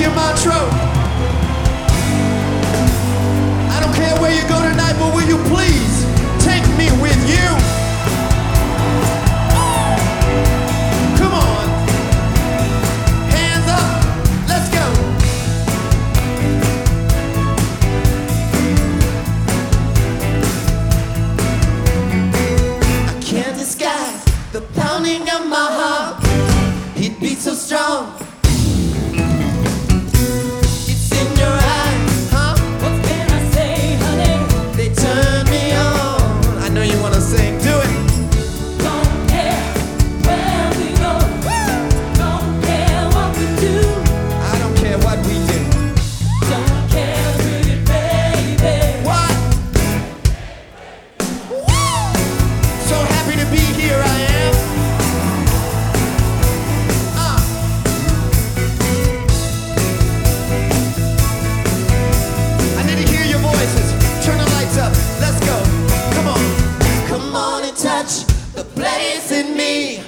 intro. I don't care where you go tonight, but will you please take me with you? Come on. Hands up. Let's go. I can't disguise the pounding of my heart. It beats so strong. Place in me.